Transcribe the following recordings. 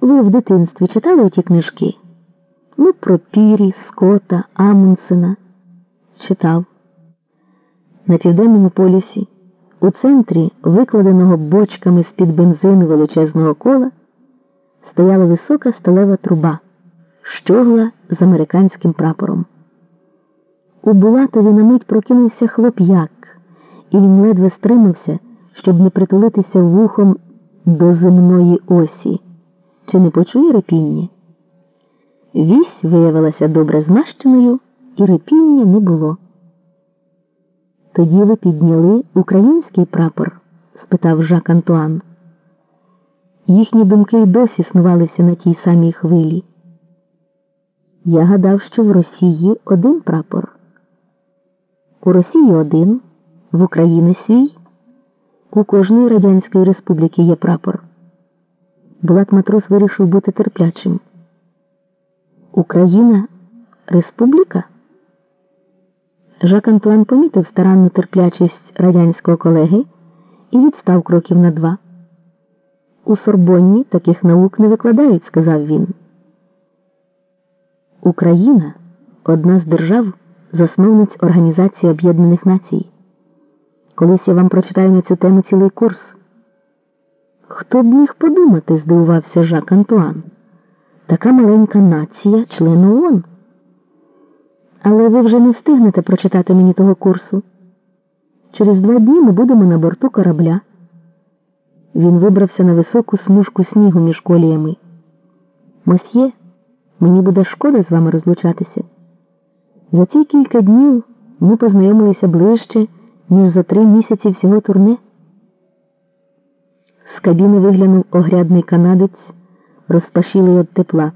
Ви в дитинстві читали ті книжки? Ну, про Пірі, Скота, Амундсена. Читав. На південному полюсі, у центрі, викладеного бочками з-під бензину величезного кола, стояла висока сталева труба, щогла з американським прапором. У Булатові на мить прокинувся хлоп'як, і він ледве стримався, щоб не притулитися вухом до земної осі. Чи не почує репіння? Вісь виявилася добре змащеною, і репіння не було. Тоді ви підняли український прапор? спитав Жак Антуан. Їхні думки й досі снувалися на тій самій хвилі. Я гадав, що в Росії один прапор. У Росії один, в Україні свій. У кожної Радянської Республіки є прапор. Булат матрос вирішив бути терплячим. Україна Республіка? Жак Антуан помітив старанну терплячість радянського колеги і відстав кроків на два. У Сорбонні таких наук не викладають, сказав він. Україна одна з держав, засновниць Організації Об'єднаних Націй. Колись я вам прочитаю на цю тему цілий курс. Хто б міг подумати, здивувався Жак Антуан. Така маленька нація, член ООН. Але ви вже не встигнете прочитати мені того курсу. Через два дні ми будемо на борту корабля. Він вибрався на високу смужку снігу між коліями. Мосьє, мені буде шкода з вами розлучатися. За ці кілька днів ми познайомилися ближче, ніж за три місяці всього турне. З кабіни виглянув огрядний канадець, розпашілий від тепла.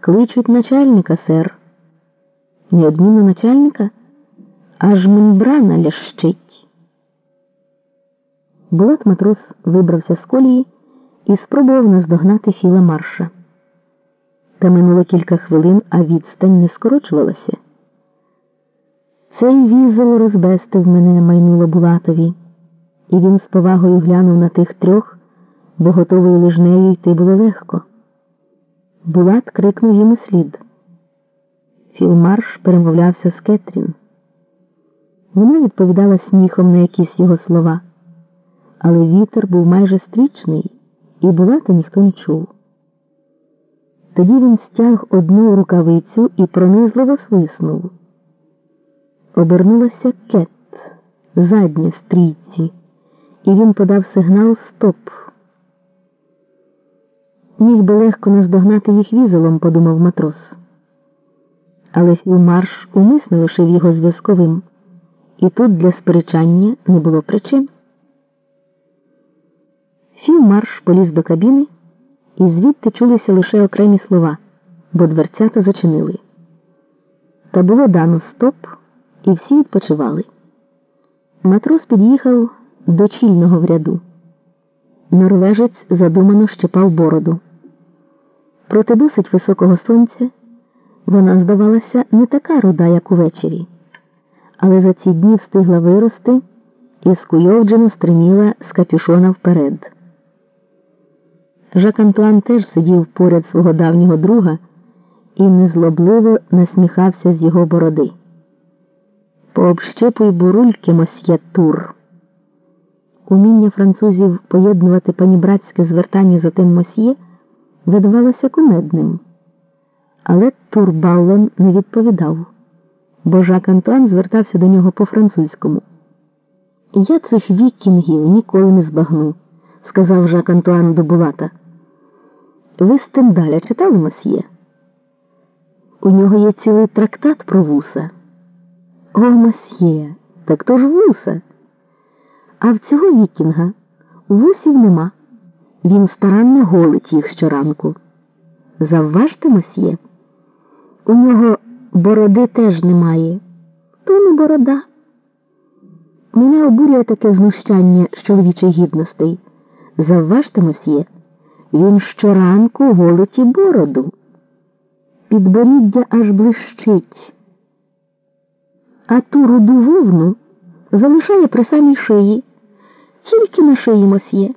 Кличуть начальника, сер. Неодмінно начальника, аж мембрана лящить. Булат матрос вибрався з колії і спробував наздогнати філа марша. Та минуло кілька хвилин, а відстань не скорочувалася. Цей візол розбестив мене, майнуло Булатові, і він з повагою глянув на тих трьох, бо готовою лижнею йти було легко. Булат крикнув йому слід. Філмарш перемовлявся з Кетрін. Вона відповідала сміхом на якісь його слова, але вітер був майже стрічний, і Булата ніхто не чув. Тоді він стяг одну рукавицю і пронизливо свиснув. Обернулася кет, задня стрійці, і він подав сигнал Стоп. Міг би легко наздогнати їх візелом, подумав матрос. Але філмарш умисно лишив його зв'язковим, і тут для сперечання не було причин. Філмарш поліз до кабіни, і звідти чулися лише окремі слова, бо дверцята зачинили. Та було дано стоп, і всі відпочивали. Матрос під'їхав до чільного в ряду. Норвежець задумано щепав бороду. Проти досить високого сонця вона здавалася не така руда, як увечері, але за ці дні встигла вирости і скуйовджено стриміла з капюшона вперед. Жак Антуан теж сидів поряд свого давнього друга і незлобливо насміхався з його бороди. Пообщепуй бурульки, мосьє тур. Уміння французів поєднувати панібратське звертання з отим мосьє видавалося кумедним. Але Турбаллон не відповідав, бо Жак Антуан звертався до нього по-французькому. Я цих вікінгів ніколи не збагну, сказав Жак Антуан до Булата. Ви Стендаля читали мосьє? У нього є цілий трактат про вуса. О, мосьє, так то ж вуса. А в цього вікінга вусів нема. Він старанно голить їх щоранку. Завважте, мосьє. У нього бороди теж немає. То не борода. Мене обурює таке знущання з чоловічих гідностей. Завважте, мосьє, він щоранку голить і бороду. Підборіддя аж блищить. А ту руду вовну залишає при самій шиї, тільки на шиї мосьє.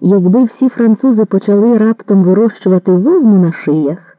якби всі французи почали раптом вирощувати вовну на шиях,